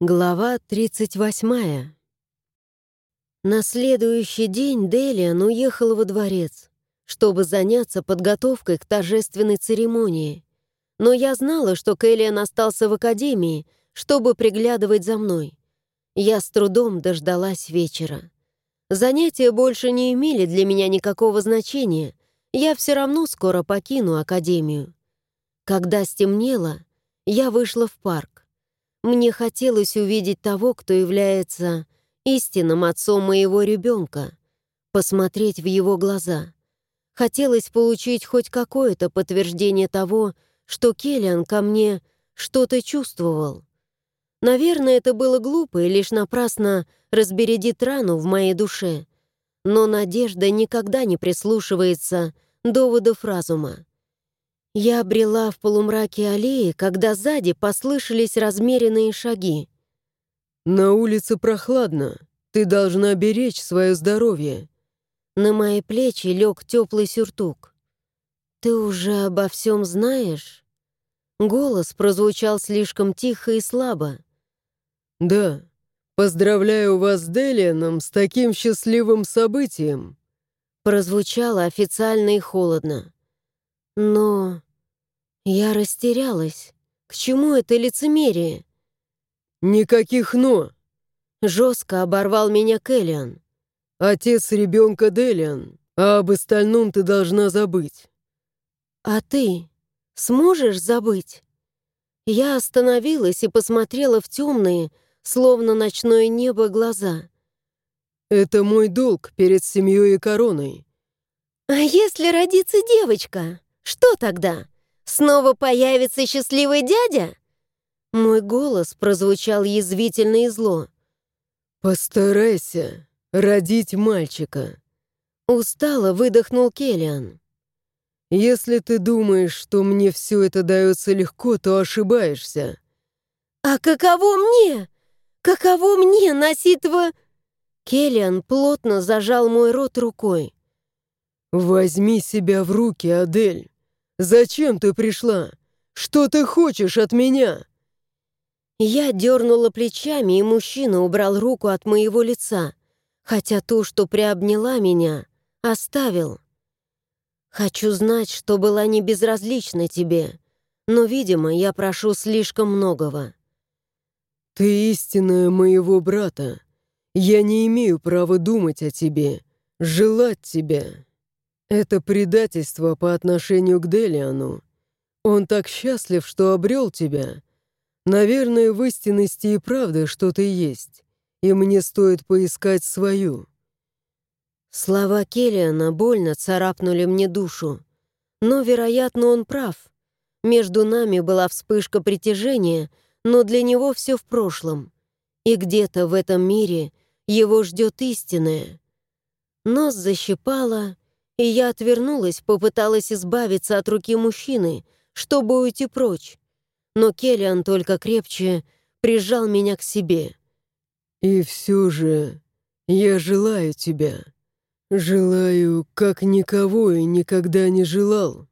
Глава 38. На следующий день Делиан уехал во дворец, чтобы заняться подготовкой к торжественной церемонии. Но я знала, что Кэллиан остался в академии, чтобы приглядывать за мной. Я с трудом дождалась вечера. Занятия больше не имели для меня никакого значения. Я все равно скоро покину академию. Когда стемнело, я вышла в парк. Мне хотелось увидеть того, кто является истинным отцом моего ребенка, посмотреть в его глаза. Хотелось получить хоть какое-то подтверждение того, что Келлиан ко мне что-то чувствовал. Наверное, это было глупо и лишь напрасно разбередит рану в моей душе. Но надежда никогда не прислушивается доводов разума. Я обрела в полумраке аллеи, когда сзади послышались размеренные шаги. «На улице прохладно. Ты должна беречь свое здоровье». На мои плечи лег теплый сюртук. «Ты уже обо всем знаешь?» Голос прозвучал слишком тихо и слабо. «Да. Поздравляю вас с Делианом с таким счастливым событием!» Прозвучало официально и холодно. Но я растерялась. К чему это лицемерие? «Никаких «но». Жестко оборвал меня Кэллиан. «Отец ребенка Делиан, а об остальном ты должна забыть». «А ты сможешь забыть?» Я остановилась и посмотрела в темные, словно ночное небо, глаза. «Это мой долг перед семьей и короной». «А если родится девочка, что тогда?» Снова появится счастливый дядя?» Мой голос прозвучал язвительно и зло. «Постарайся родить мальчика», — устало выдохнул Келлиан. «Если ты думаешь, что мне все это дается легко, то ошибаешься». «А каково мне? Каково мне носить в...» Келлиан плотно зажал мой рот рукой. «Возьми себя в руки, Адель. Зачем ты пришла? Что ты хочешь от меня?» Я дернула плечами, и мужчина убрал руку от моего лица, хотя то, что приобняла меня, оставил. «Хочу знать, что была не безразлична тебе, но, видимо, я прошу слишком многого». «Ты истинная моего брата. Я не имею права думать о тебе, желать тебя». Это предательство по отношению к Делиану. Он так счастлив, что обрел тебя. Наверное, в истинности и правда что-то есть, и мне стоит поискать свою». Слова Келлиана больно царапнули мне душу. Но, вероятно, он прав. Между нами была вспышка притяжения, но для него все в прошлом. И где-то в этом мире его ждет истинное. Нос защипало, и я отвернулась, попыталась избавиться от руки мужчины, чтобы уйти прочь. Но Келлиан только крепче прижал меня к себе. «И все же я желаю тебя. Желаю, как никого и никогда не желал».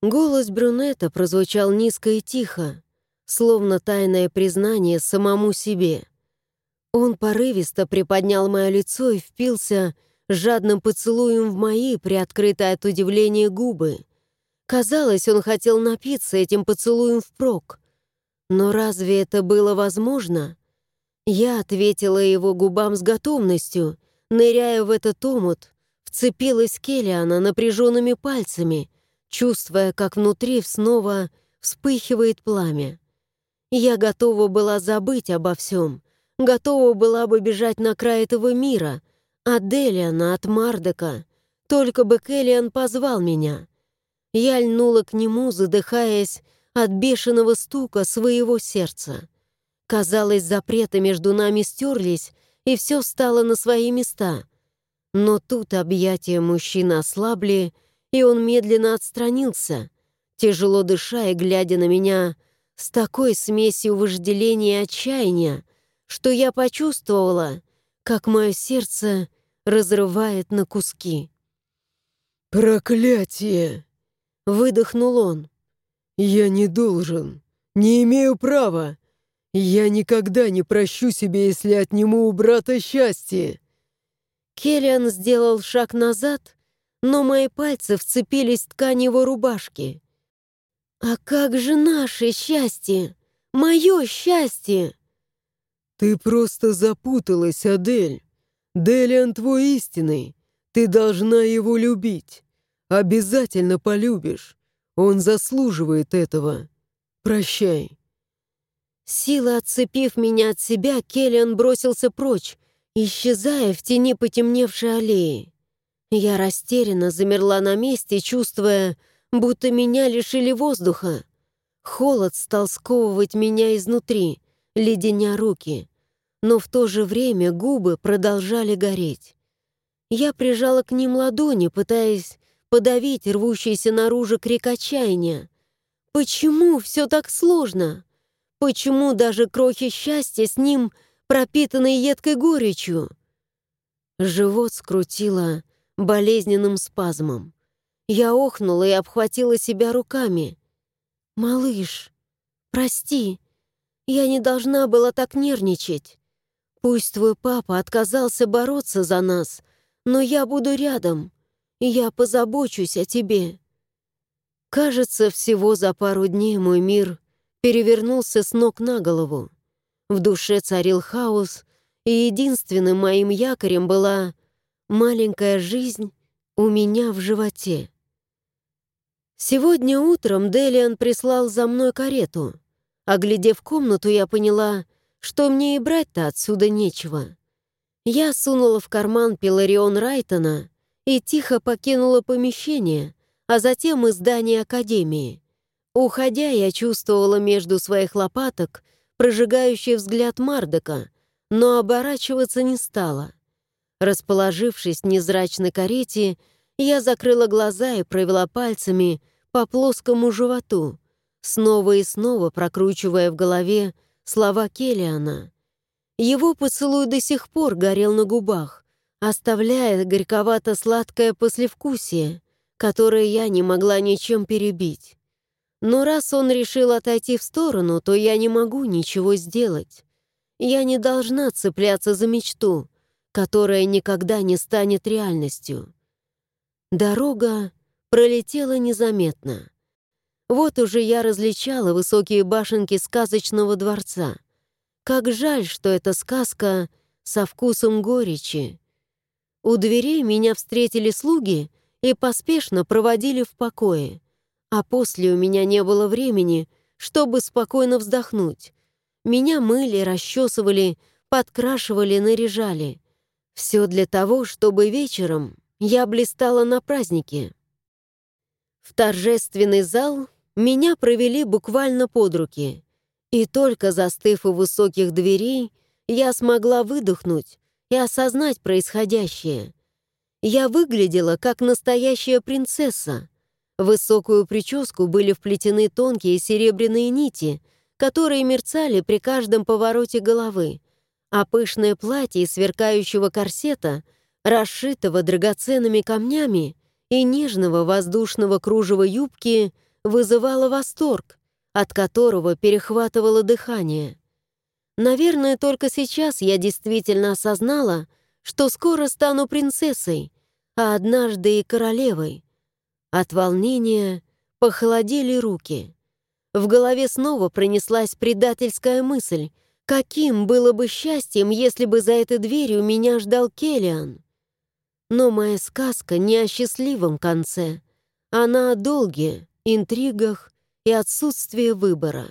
Голос брюнета прозвучал низко и тихо, словно тайное признание самому себе. Он порывисто приподнял мое лицо и впился жадным поцелуем в мои, приоткрытые от удивления губы. Казалось, он хотел напиться этим поцелуем впрок. Но разве это было возможно? Я ответила его губам с готовностью, ныряя в этот омут, вцепилась Келлиана напряженными пальцами, чувствуя, как внутри снова вспыхивает пламя. Я готова была забыть обо всем, готова была бы бежать на край этого мира — от Делиана, от Мардека. Только бы Келлиан позвал меня. Я льнула к нему, задыхаясь от бешеного стука своего сердца. Казалось, запреты между нами стерлись, и все стало на свои места. Но тут объятия мужчины ослабли, и он медленно отстранился, тяжело дыша и глядя на меня с такой смесью вожделения и отчаяния, что я почувствовала, как мое сердце разрывает на куски. «Проклятие!» — выдохнул он. «Я не должен, не имею права. Я никогда не прощу себе, если отниму у брата счастье. Келлиан сделал шаг назад, но мои пальцы вцепились в ткань его рубашки. «А как же наше счастье? Мое счастье!» «Ты просто запуталась, Адель. Делиан твой истинный. Ты должна его любить. Обязательно полюбишь. Он заслуживает этого. Прощай». Сила отцепив меня от себя, Келлиан бросился прочь, исчезая в тени потемневшей аллеи. Я растерянно замерла на месте, чувствуя, будто меня лишили воздуха. Холод стал сковывать меня изнутри, леденя руки, но в то же время губы продолжали гореть. Я прижала к ним ладони, пытаясь подавить рвущийся наружу крик отчаяния. «Почему все так сложно?» Почему даже крохи счастья с ним пропитаны едкой горечью? Живот скрутило болезненным спазмом. Я охнула и обхватила себя руками. «Малыш, прости, я не должна была так нервничать. Пусть твой папа отказался бороться за нас, но я буду рядом, и я позабочусь о тебе». Кажется, всего за пару дней мой мир перевернулся с ног на голову. В душе царил хаос, и единственным моим якорем была маленькая жизнь у меня в животе. Сегодня утром Делиан прислал за мной карету. Оглядев комнату, я поняла, что мне и брать-то отсюда нечего. Я сунула в карман Пиларион Райтона и тихо покинула помещение, а затем и здание Академии. Уходя, я чувствовала между своих лопаток прожигающий взгляд Мардока, но оборачиваться не стала. Расположившись в незрачной карете, я закрыла глаза и провела пальцами по плоскому животу, снова и снова прокручивая в голове слова Келлиана. Его поцелуй до сих пор горел на губах, оставляя горьковато-сладкое послевкусие, которое я не могла ничем перебить. Но раз он решил отойти в сторону, то я не могу ничего сделать. Я не должна цепляться за мечту, которая никогда не станет реальностью. Дорога пролетела незаметно. Вот уже я различала высокие башенки сказочного дворца. Как жаль, что эта сказка со вкусом горечи. У дверей меня встретили слуги и поспешно проводили в покое. А после у меня не было времени, чтобы спокойно вздохнуть. Меня мыли, расчесывали, подкрашивали, наряжали. Все для того, чтобы вечером я блистала на празднике. В торжественный зал меня провели буквально под руки. И только застыв у высоких дверей, я смогла выдохнуть и осознать происходящее. Я выглядела как настоящая принцесса, в высокую прическу были вплетены тонкие серебряные нити, которые мерцали при каждом повороте головы, а пышное платье из сверкающего корсета, расшитого драгоценными камнями и нежного воздушного кружева юбки, вызывало восторг, от которого перехватывало дыхание. Наверное, только сейчас я действительно осознала, что скоро стану принцессой, а однажды и королевой — от волнения похолодели руки. В голове снова пронеслась предательская мысль. Каким было бы счастьем, если бы за этой дверью меня ждал Келлиан? Но моя сказка не о счастливом конце. Она о долге, интригах и отсутствии выбора.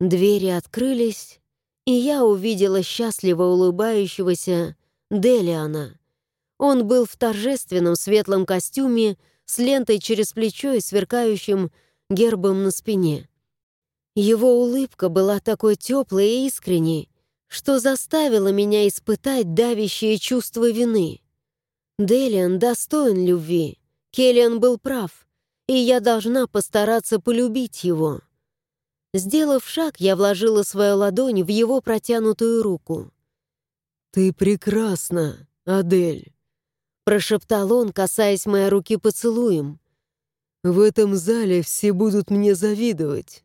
Двери открылись, и я увидела счастливо улыбающегося Делиана. Он был в торжественном светлом костюме с лентой через плечо и сверкающим гербом на спине. Его улыбка была такой теплой и искренней, что заставила меня испытать давящее чувство вины. Делиан достоин любви, Келлиан был прав, и я должна постараться полюбить его. Сделав шаг, я вложила свою ладонь в его протянутую руку. «Ты прекрасна, Адель!» Прошептал он, касаясь моей руки поцелуем. «В этом зале все будут мне завидовать».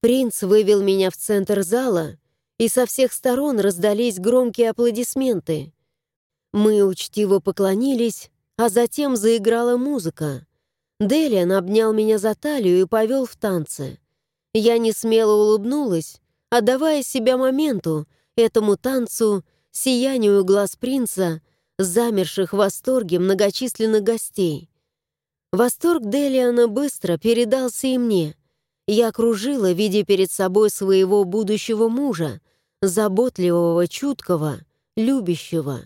Принц вывел меня в центр зала, и со всех сторон раздались громкие аплодисменты. Мы учтиво поклонились, а затем заиграла музыка. Делиан обнял меня за талию и повел в танцы. Я не смело улыбнулась, отдавая себя моменту, этому танцу, сиянию глаз принца, замерших в восторге многочисленных гостей. Восторг Делиана быстро передался и мне. Я кружила, видя перед собой своего будущего мужа, заботливого, чуткого, любящего.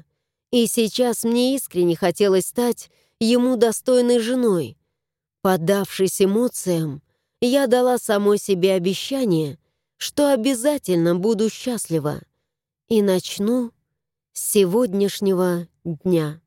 И сейчас мне искренне хотелось стать ему достойной женой. Поддавшись эмоциям, я дала самой себе обещание, что обязательно буду счастлива и начну с сегодняшнего дня.